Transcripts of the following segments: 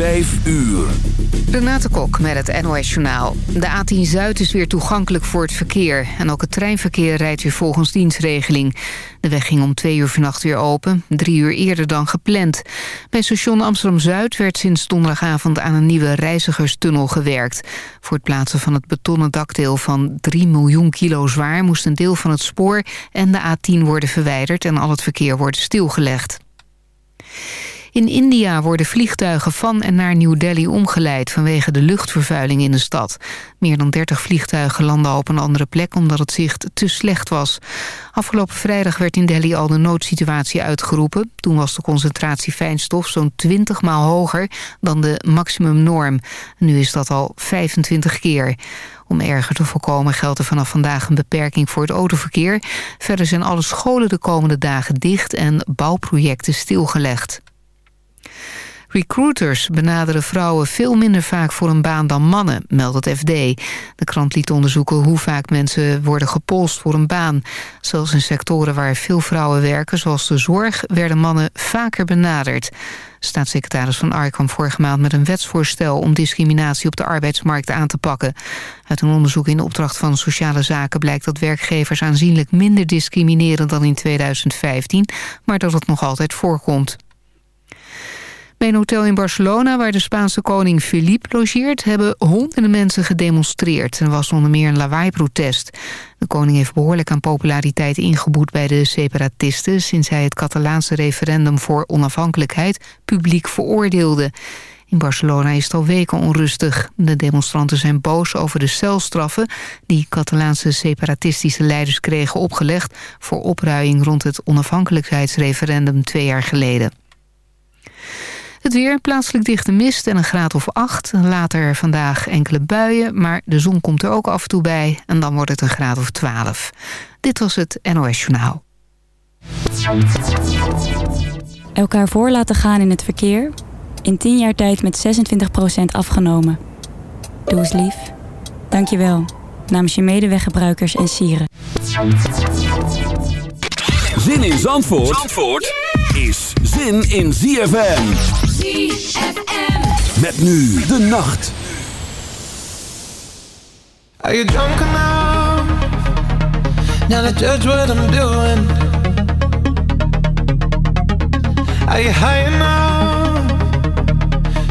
Vijf uur. Renate Kok met het NOS Journaal. De A10 Zuid is weer toegankelijk voor het verkeer. En ook het treinverkeer rijdt weer volgens dienstregeling. De weg ging om twee uur vannacht weer open, drie uur eerder dan gepland. Bij station Amsterdam-Zuid werd sinds donderdagavond aan een nieuwe reizigerstunnel gewerkt. Voor het plaatsen van het betonnen dakdeel van 3 miljoen kilo zwaar... moest een deel van het spoor en de A10 worden verwijderd en al het verkeer worden stilgelegd. In India worden vliegtuigen van en naar New Delhi omgeleid... vanwege de luchtvervuiling in de stad. Meer dan 30 vliegtuigen landen op een andere plek... omdat het zicht te slecht was. Afgelopen vrijdag werd in Delhi al de noodsituatie uitgeroepen. Toen was de concentratie fijnstof zo'n 20 maal hoger dan de maximumnorm. Nu is dat al 25 keer. Om erger te voorkomen geldt er vanaf vandaag een beperking voor het autoverkeer. Verder zijn alle scholen de komende dagen dicht en bouwprojecten stilgelegd. Recruiters benaderen vrouwen veel minder vaak voor een baan dan mannen, meldt het FD. De krant liet onderzoeken hoe vaak mensen worden gepolst voor een baan. Zelfs in sectoren waar veel vrouwen werken, zoals de zorg, werden mannen vaker benaderd. Staatssecretaris Van Ark kwam vorige maand met een wetsvoorstel... om discriminatie op de arbeidsmarkt aan te pakken. Uit een onderzoek in opdracht van Sociale Zaken... blijkt dat werkgevers aanzienlijk minder discrimineren dan in 2015... maar dat het nog altijd voorkomt. Bij een hotel in Barcelona, waar de Spaanse koning Philippe logeert... hebben honderden mensen gedemonstreerd. Er was onder meer een lawaai-protest. De koning heeft behoorlijk aan populariteit ingeboet bij de separatisten... sinds hij het Catalaanse referendum voor onafhankelijkheid publiek veroordeelde. In Barcelona is het al weken onrustig. De demonstranten zijn boos over de celstraffen... die Catalaanse separatistische leiders kregen opgelegd... voor opruiing rond het onafhankelijkheidsreferendum twee jaar geleden. Het weer, plaatselijk dichte mist en een graad of 8. Later vandaag enkele buien, maar de zon komt er ook af en toe bij. En dan wordt het een graad of 12. Dit was het NOS Journaal. Elkaar voor laten gaan in het verkeer. In 10 jaar tijd met 26% afgenomen. Doe eens lief. Dank je wel. Namens je medeweggebruikers en sieren. Zin in Zandvoort? Zandvoort? is zin in ZFM. ZFM. Met nu de nacht. Are you drunk enough? Now to judge what I'm doing. Are you high enough?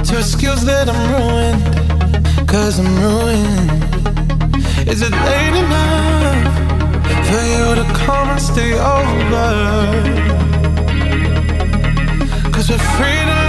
To excuse that I'm ruined. Cause I'm ruined. Is it late enough? For you to come and stay over? Cause we're free to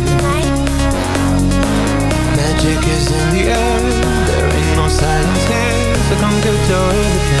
magic is in the air. There ain't no silence here So come get your everything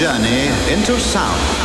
Journey into sound.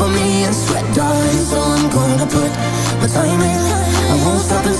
for me and sweat, darling So I'm gonna put my time in. I won't stop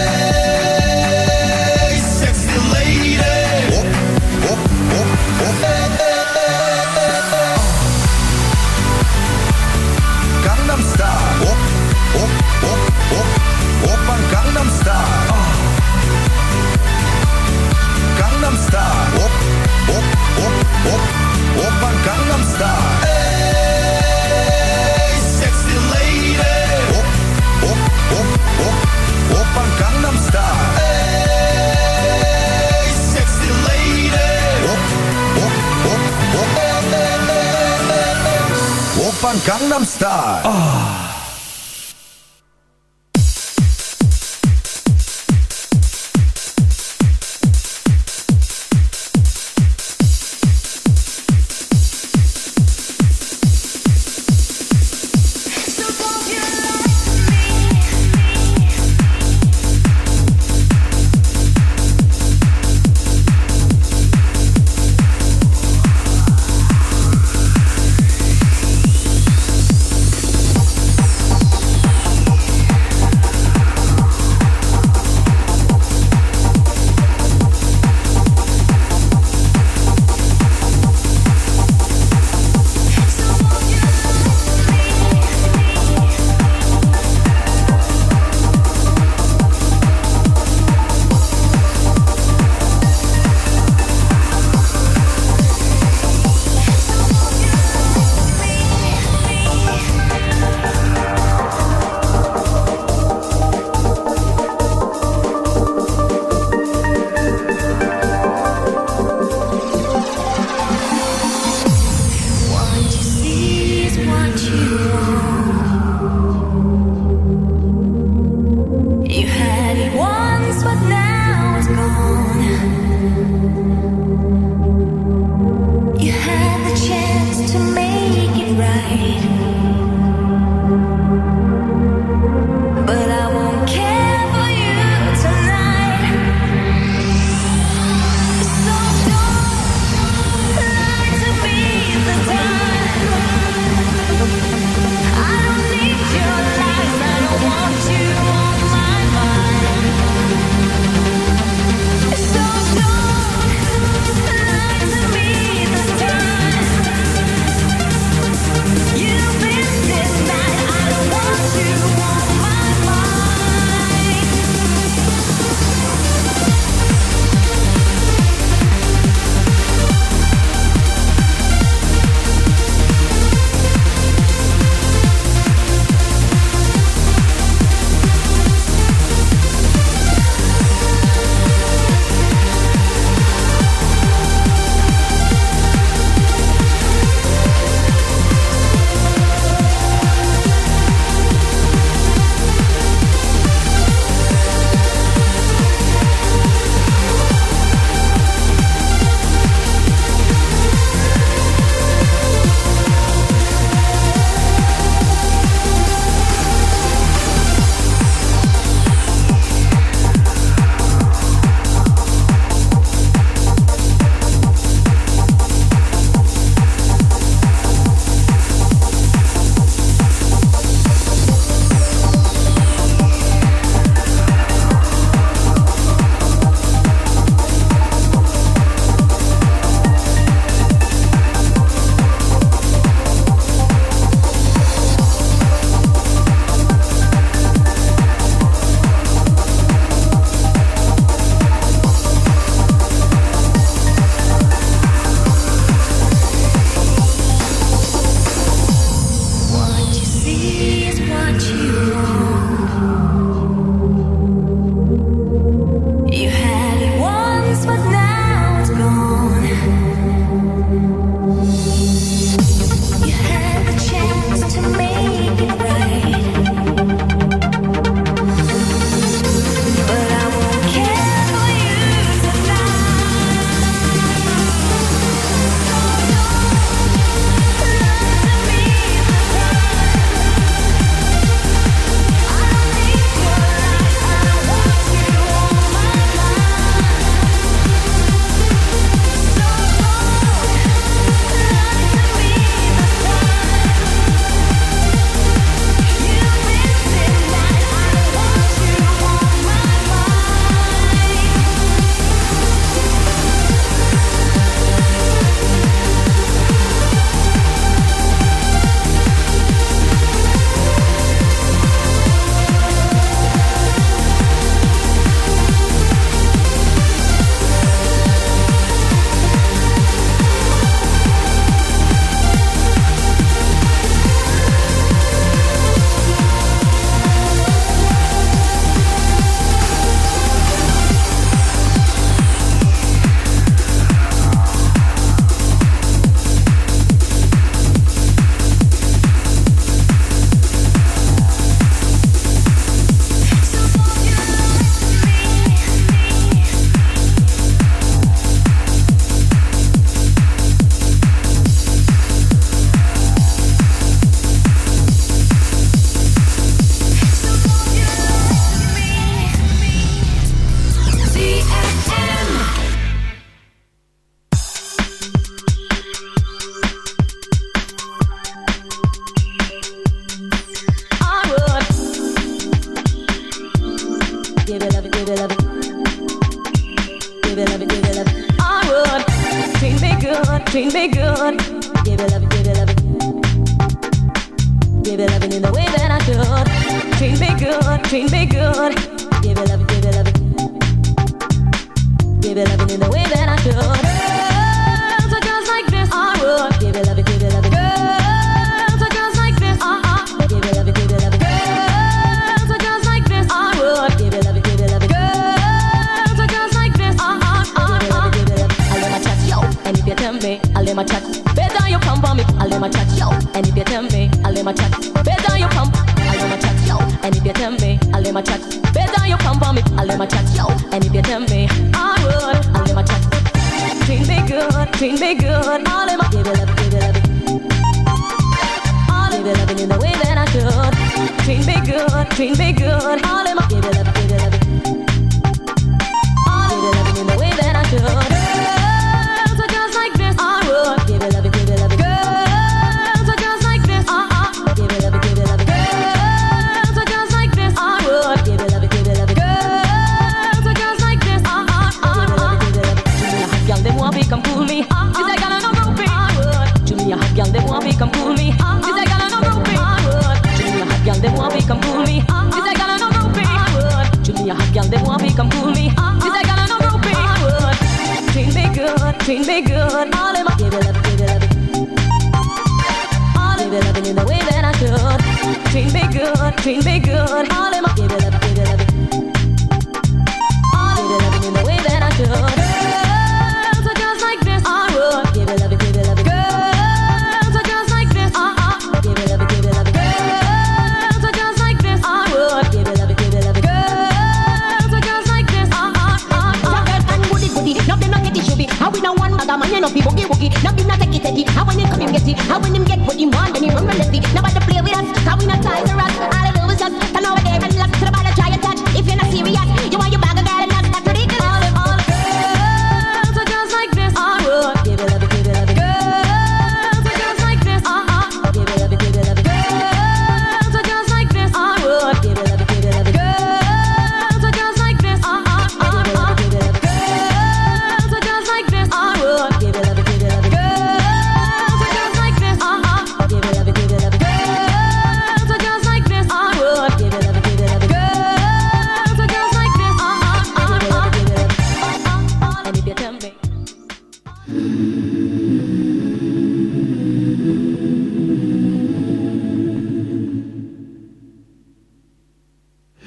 Gangnam Style. Oh.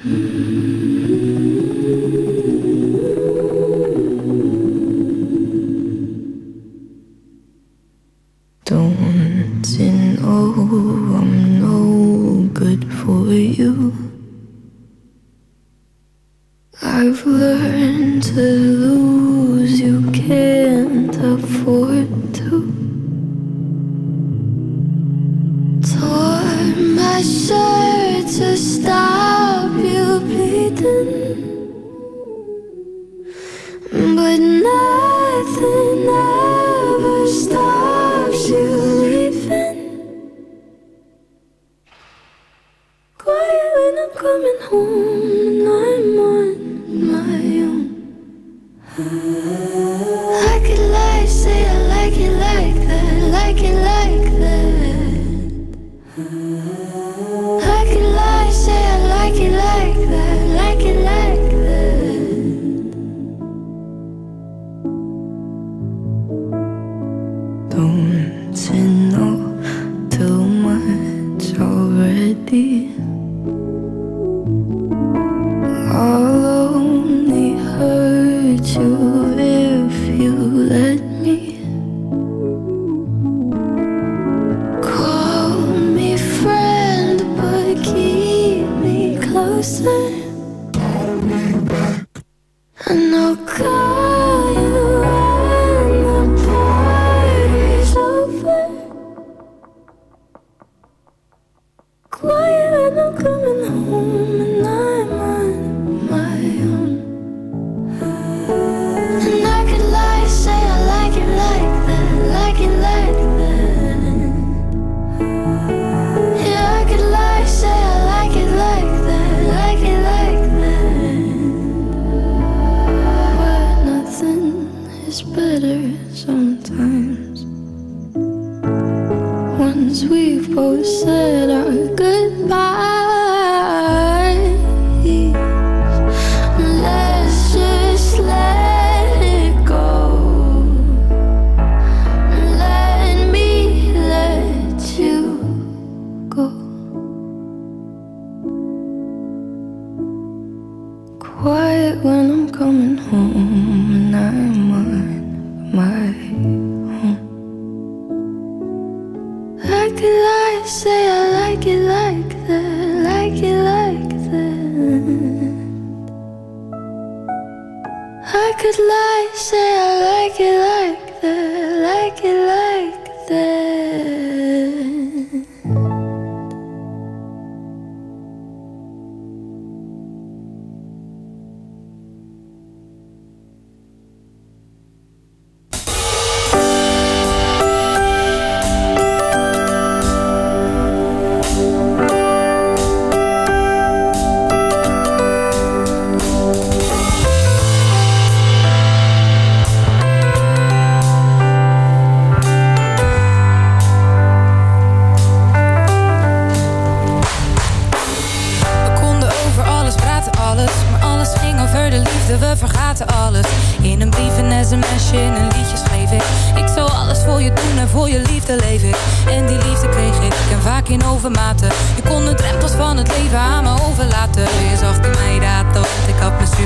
Mm-hmm.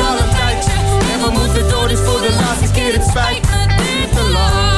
Al een tijdje. En we moeten door, dus voor de laatste keer. Het spijt me, duurt te lang.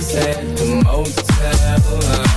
said the motel.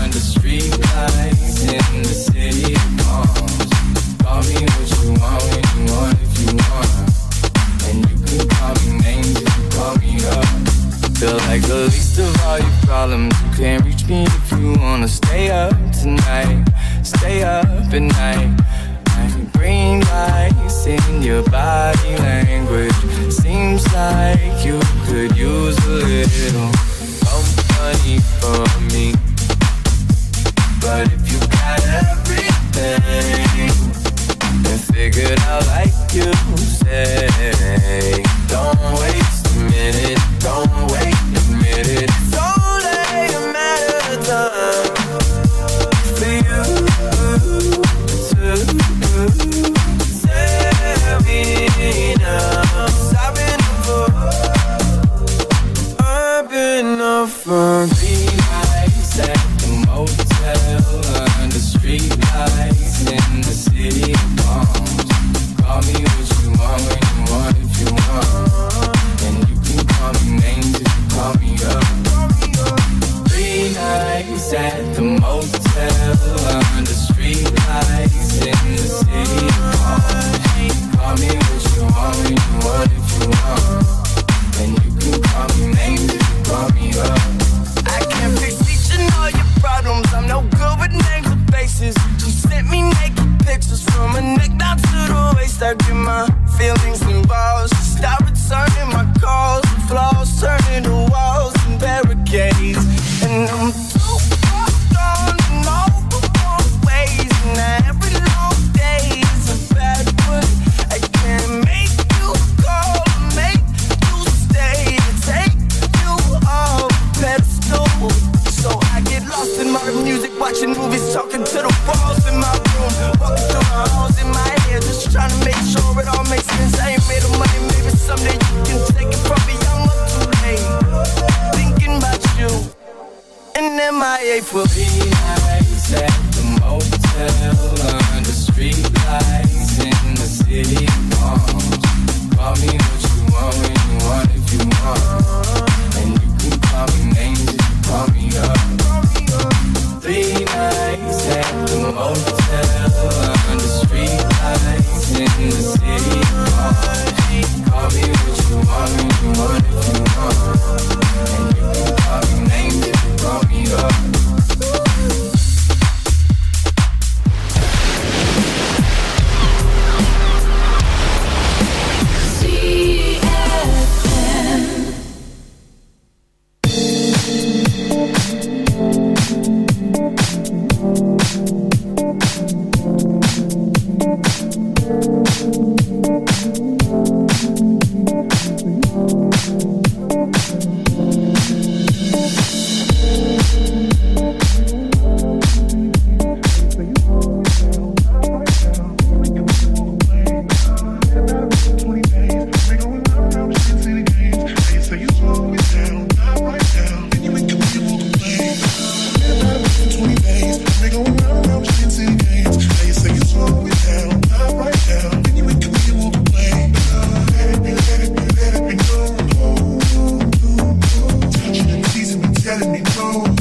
telling me no.